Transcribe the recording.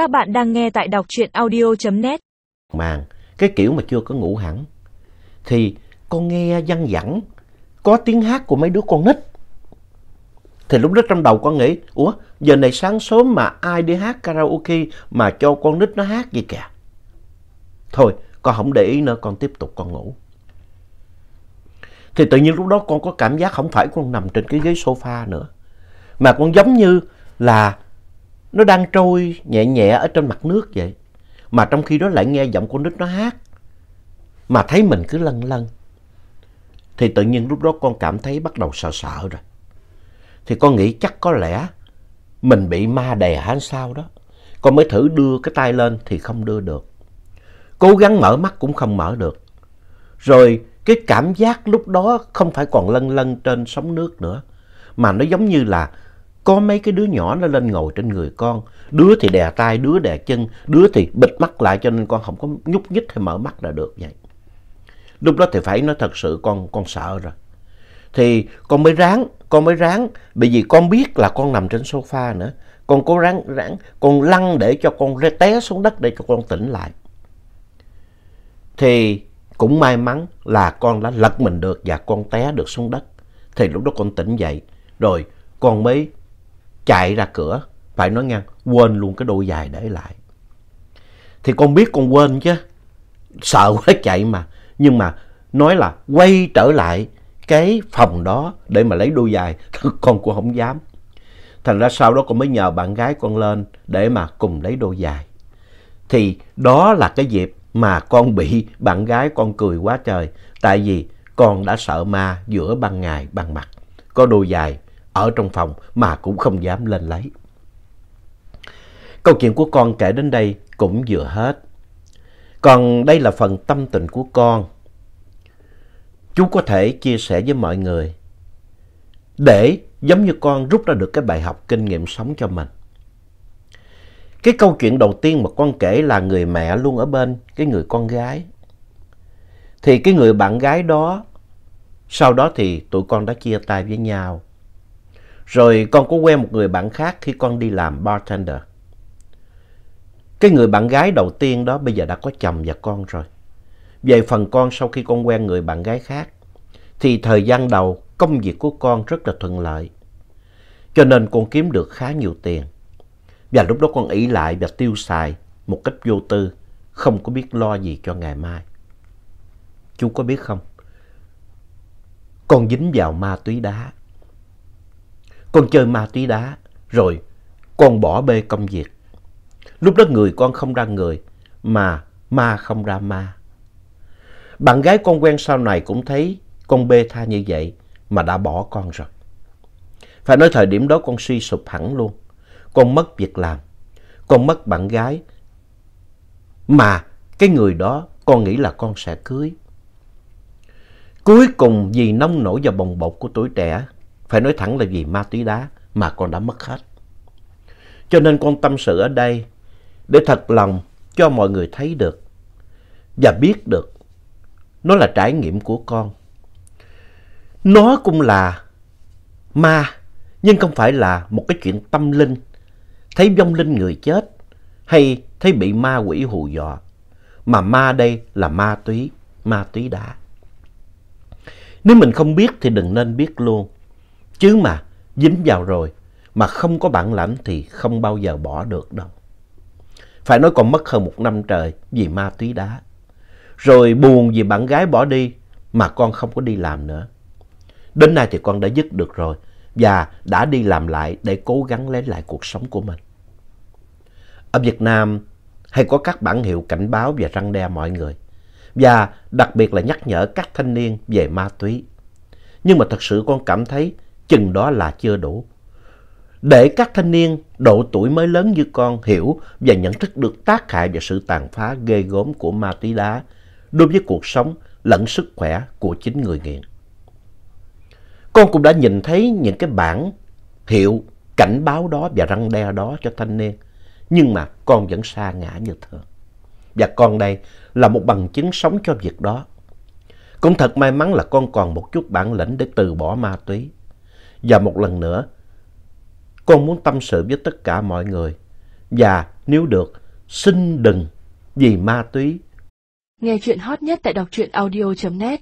Các bạn đang nghe tại đọc truyện audio.net. màng, cái kiểu mà chưa có ngủ hẳn. Thì con nghe văng vẳng, có tiếng hát của mấy đứa con nít. Thì lúc đó trong đầu con nghĩ, ủa, giờ này sáng sớm mà ai đi hát karaoke mà cho con nít nó hát gì kìa? Thôi, con không để ý nữa, con tiếp tục con ngủ. Thì tự nhiên lúc đó con có cảm giác không phải con nằm trên cái ghế sofa nữa, mà con giống như là nó đang trôi nhẹ nhẹ ở trên mặt nước vậy. Mà trong khi đó lại nghe giọng con nít nó hát. Mà thấy mình cứ lân lân thì tự nhiên lúc đó con cảm thấy bắt đầu sợ sợ rồi. Thì con nghĩ chắc có lẽ mình bị ma đè hay sao đó. Con mới thử đưa cái tay lên thì không đưa được. Cố gắng mở mắt cũng không mở được. Rồi cái cảm giác lúc đó không phải còn lân lân trên sóng nước nữa, mà nó giống như là có mấy cái đứa nhỏ nó lên ngồi trên người con. Đứa thì đè tay, đứa đè chân, đứa thì bịt mắt lại cho nên con không có nhúc nhích hay mở mắt là được vậy. Lúc đó thì phải nói thật sự con con sợ rồi. Thì con mới ráng, con mới ráng, bởi vì con biết là con nằm trên sofa nữa. Con cố ráng ráng, con lăn để cho con té xuống đất để cho con tỉnh lại. Thì cũng may mắn là con đã lật mình được và con té được xuống đất. Thì lúc đó con tỉnh dậy. Rồi con mới chạy ra cửa. Phải nói ngang quên luôn cái đôi giày để lại. Thì con biết con quên chứ. Sợ quá chạy mà. Nhưng mà nói là quay trở lại cái phòng đó để mà lấy đôi giày, con cũng không dám. Thành ra sau đó con mới nhờ bạn gái con lên để mà cùng lấy đôi giày. Thì đó là cái dịp mà con bị bạn gái con cười quá trời. Tại vì con đã sợ ma giữa ban ngày ban mặt. Có đôi giày ở trong phòng mà cũng không dám lên lấy câu chuyện của con kể đến đây cũng vừa hết còn đây là phần tâm tình của con chú có thể chia sẻ với mọi người để giống như con rút ra được cái bài học kinh nghiệm sống cho mình. Cái câu chuyện đầu tiên mà con kể là người mẹ luôn ở bên cái người con gái. Thì cái người bạn gái đó, sau đó thì tụi con đã chia tay với nhau. Rồi con có quen một người bạn khác khi con đi làm bartender. Cái người bạn gái đầu tiên đó bây giờ đã có chồng và con rồi. Về phần con sau khi con quen người bạn gái khác, thì thời gian đầu công việc của con rất là thuận lợi. Cho nên con kiếm được khá nhiều tiền. Và lúc đó con ý lại và tiêu xài một cách vô tư, không có biết lo gì cho ngày mai. Chú có biết không? Con dính vào ma túy đá. Con chơi ma túy đá, rồi con bỏ bê công việc. Lúc đó người con không ra người, mà ma không ra ma. Bạn gái con quen sau này cũng thấy con bê tha như vậy mà đã bỏ con rồi. Phải nói thời điểm đó con suy sụp hẳn luôn. Con mất việc làm. Con mất bạn gái. Mà cái người đó con nghĩ là con sẽ cưới. Cuối cùng vì nông nổi và bồng bột của tuổi trẻ, phải nói thẳng là vì ma túy đá mà con đã mất hết. Cho nên con tâm sự ở đây để thật lòng cho mọi người thấy được và biết được nó là trải nghiệm của con. Nó cũng là ma, nhưng không phải là một cái chuyện tâm linh. Thấy vong linh người chết hay thấy bị ma quỷ hù dọa. Mà ma đây là ma túy, ma túy đá. Nếu mình không biết thì đừng nên biết luôn. Chứ mà, dính vào rồi, mà không có bản lãnh thì không bao giờ bỏ được đâu. Phải nói còn mất hơn một năm trời vì ma túy đá. Rồi buồn vì bạn gái bỏ đi, mà con không có đi làm nữa. Đến nay thì con đã dứt được rồi, và đã đi làm lại để cố gắng lấy lại cuộc sống của mình. Ở Việt Nam hay có các bản hiệu cảnh báo và răng đe mọi người, và đặc biệt là nhắc nhở các thanh niên về ma túy. Nhưng mà thật sự con cảm thấy chừng đó là chưa đủ. Để các thanh niên độ tuổi mới lớn như con hiểu và nhận thức được tác hại và sự tàn phá ghê gớm của ma túy đá đối với cuộc sống lẫn sức khỏe của chính người nghiện. Con cũng đã nhìn thấy những cái bản hiệu, cảnh báo đó và răng đe đó cho thanh niên. Nhưng mà con vẫn xa ngã như thường. Và con đây là một bằng chứng sống cho việc đó. Cũng thật may mắn là con còn một chút bản lĩnh để từ bỏ ma túy. Và một lần nữa, con muốn tâm sự với tất cả mọi người. Và nếu được, xin đừng vì ma túy. Nghe chuyện hot nhất tại đọc truyện audio.net